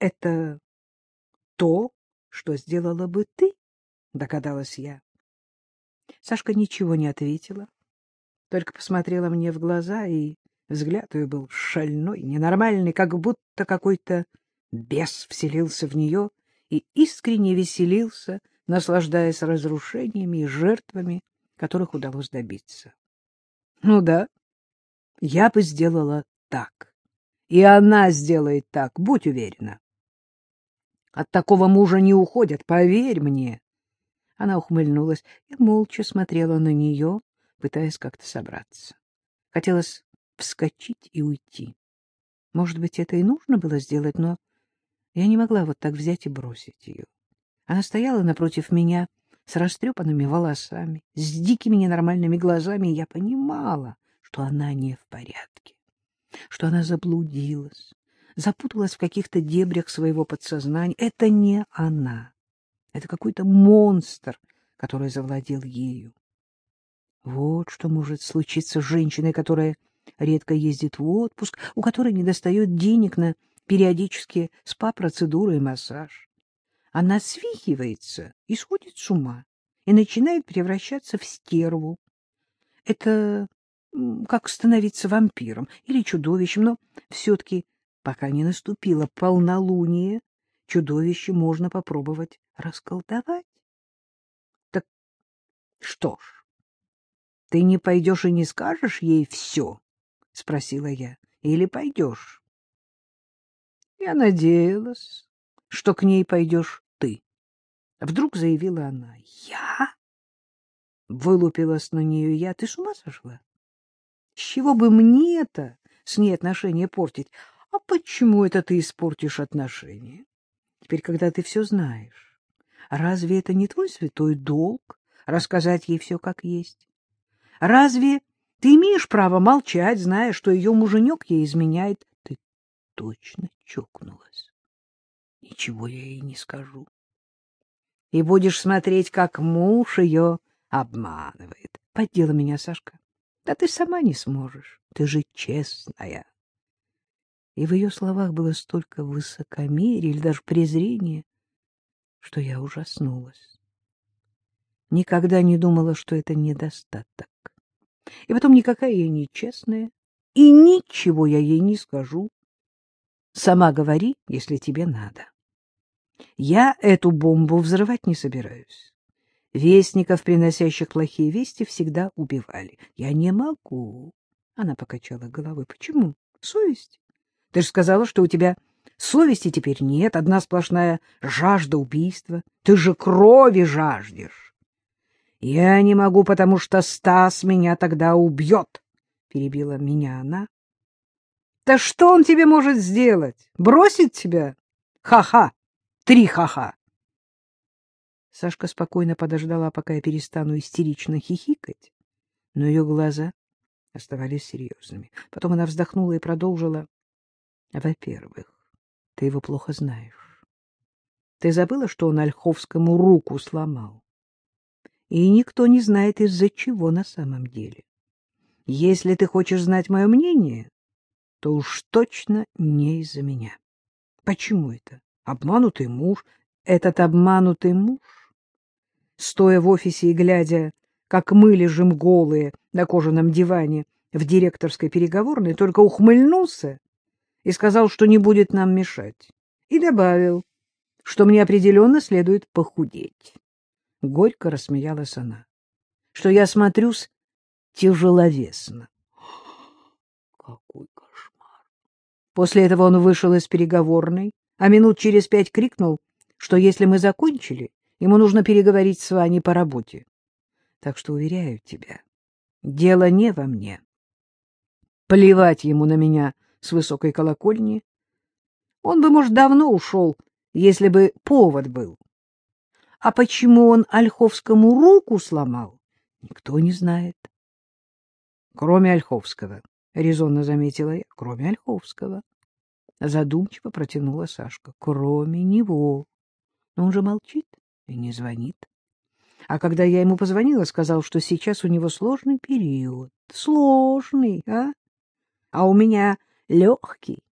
Это то, что сделала бы ты, догадалась я. Сашка ничего не ответила, только посмотрела мне в глаза, и взгляд ее был шальной, ненормальный, как будто какой-то бес вселился в нее и искренне веселился, наслаждаясь разрушениями и жертвами, которых удалось добиться. Ну да, я бы сделала так. И она сделает так, будь уверена. От такого мужа не уходят, поверь мне. Она ухмыльнулась и молча смотрела на нее, пытаясь как-то собраться. Хотелось вскочить и уйти. Может быть, это и нужно было сделать, но я не могла вот так взять и бросить ее. Она стояла напротив меня с растрепанными волосами, с дикими ненормальными глазами, и я понимала, что она не в порядке, что она заблудилась, запуталась в каких-то дебрях своего подсознания. Это не она. Это какой-то монстр, который завладел ею. Вот что может случиться с женщиной, которая редко ездит в отпуск, у которой недостает денег на периодические спа-процедуры и массаж. Она свихивается и сходит с ума, и начинает превращаться в стерву. Это как становиться вампиром или чудовищем, но все-таки пока не наступило полнолуние, чудовище можно попробовать расколдовать. Так что ж, ты не пойдешь и не скажешь ей все? — спросила я. — Или пойдешь? Я надеялась, что к ней пойдешь ты. Вдруг заявила она. — Я? Вылупилась на нее я. Ты с ума сошла? С чего бы мне-то с ней отношения портить? А почему это ты испортишь отношения? Теперь, когда ты все знаешь, разве это не твой святой долг рассказать ей все как есть? Разве ты имеешь право молчать, зная, что ее муженек ей изменяет? Ты точно чокнулась. Ничего я ей не скажу. И будешь смотреть, как муж ее обманывает. Поддела меня Сашка. Да ты сама не сможешь. Ты же честная. И в ее словах было столько высокомерия или даже презрения, что я ужаснулась. Никогда не думала, что это недостаток. И потом никакая я не честная, и ничего я ей не скажу. Сама говори, если тебе надо. Я эту бомбу взрывать не собираюсь. Вестников, приносящих плохие вести, всегда убивали. Я не могу. Она покачала головой. Почему? Совесть. Ты же сказала, что у тебя совести теперь нет, одна сплошная жажда убийства. Ты же крови жаждешь. Я не могу, потому что Стас меня тогда убьет, — перебила меня она. Да что он тебе может сделать? Бросить тебя? Ха-ха! Три ха-ха! Сашка спокойно подождала, пока я перестану истерично хихикать, но ее глаза оставались серьезными. Потом она вздохнула и продолжила. — Во-первых, ты его плохо знаешь. Ты забыла, что он Ольховскому руку сломал? И никто не знает, из-за чего на самом деле. Если ты хочешь знать мое мнение, то уж точно не из-за меня. Почему это? Обманутый муж. Этот обманутый муж, стоя в офисе и глядя, как мы лежим голые на кожаном диване в директорской переговорной, только ухмыльнулся и сказал, что не будет нам мешать, и добавил, что мне определенно следует похудеть. Горько рассмеялась она, что я смотрюсь тяжеловесно. Какой кошмар! После этого он вышел из переговорной, а минут через пять крикнул, что если мы закончили, ему нужно переговорить с Ваней по работе. Так что, уверяю тебя, дело не во мне. Плевать ему на меня с высокой колокольни. Он бы, может, давно ушел, если бы повод был. А почему он Ольховскому руку сломал, никто не знает. Кроме Ольховского, — резонно заметила я, — кроме Ольховского. Задумчиво протянула Сашка. Кроме него. Но он же молчит и не звонит. А когда я ему позвонила, сказал, что сейчас у него сложный период. Сложный, а? А у меня легкий.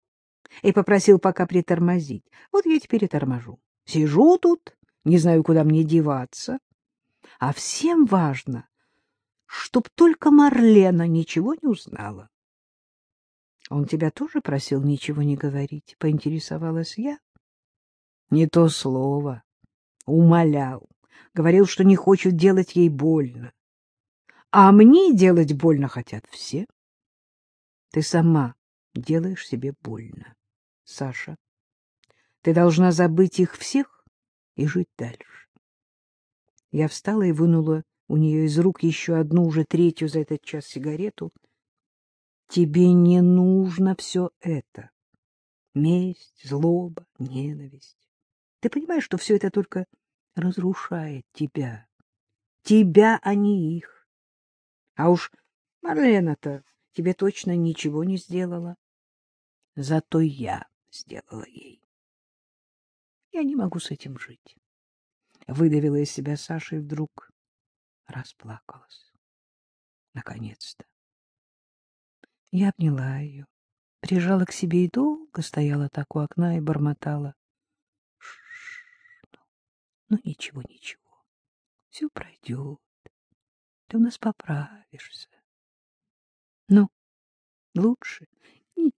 и попросил пока притормозить. Вот я теперь и торможу. Сижу тут, не знаю, куда мне деваться. А всем важно, чтоб только Марлена ничего не узнала. — Он тебя тоже просил ничего не говорить? — поинтересовалась я. — Не то слово. Умолял. Говорил, что не хочет делать ей больно. А мне делать больно хотят все. Ты сама делаешь себе больно, Саша. Ты должна забыть их всех и жить дальше. Я встала и вынула у нее из рук еще одну, уже третью за этот час сигарету. Тебе не нужно все это. Месть, злоба, ненависть. Ты понимаешь, что все это только разрушает тебя. Тебя, а не их. А уж Марлена-то тебе точно ничего не сделала. Зато я сделала ей. Я не могу с этим жить. Выдавила из себя Саша и вдруг расплакалась. Наконец-то. Я обняла ее, прижала к себе и долго стояла так у окна и бормотала. Ну, ну, ничего, ничего, все пройдет, ты у нас поправишься. Лучше?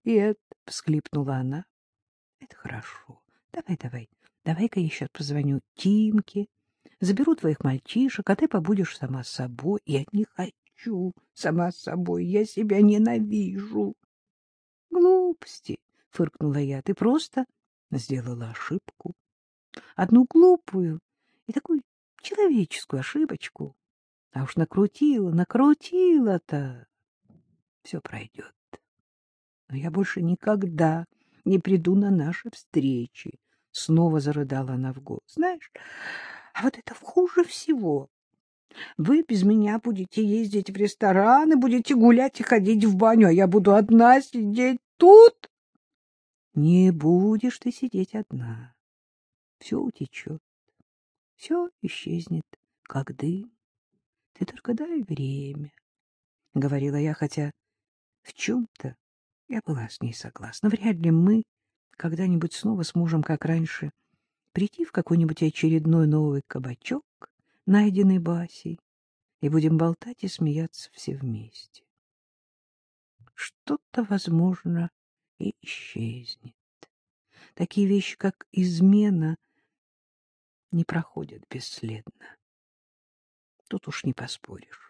Нет, — всхлипнула она. Это хорошо. Давай, давай, давай-ка я сейчас позвоню Тимке, заберу твоих мальчишек, а ты побудешь сама собой. Я не хочу сама собой, я себя ненавижу. Глупости, — фыркнула я, — ты просто сделала ошибку. Одну глупую и такую человеческую ошибочку. А уж накрутила, накрутила-то все пройдет. Но я больше никогда не приду на наши встречи. Снова зарыдала она в голос. Знаешь, а вот это хуже всего. Вы без меня будете ездить в рестораны, будете гулять и ходить в баню, а я буду одна сидеть тут. Не будешь ты сидеть одна. Все утечет, все исчезнет, как дым. Ты только дай время, — говорила я, хотя в чем-то я была с ней согласна. Вряд ли мы когда-нибудь снова сможем, как раньше, прийти в какой-нибудь очередной новый кабачок, найденный Басей, и будем болтать и смеяться все вместе. Что-то, возможно, и исчезнет. Такие вещи, как измена, не проходят бесследно. Тут уж не поспоришь.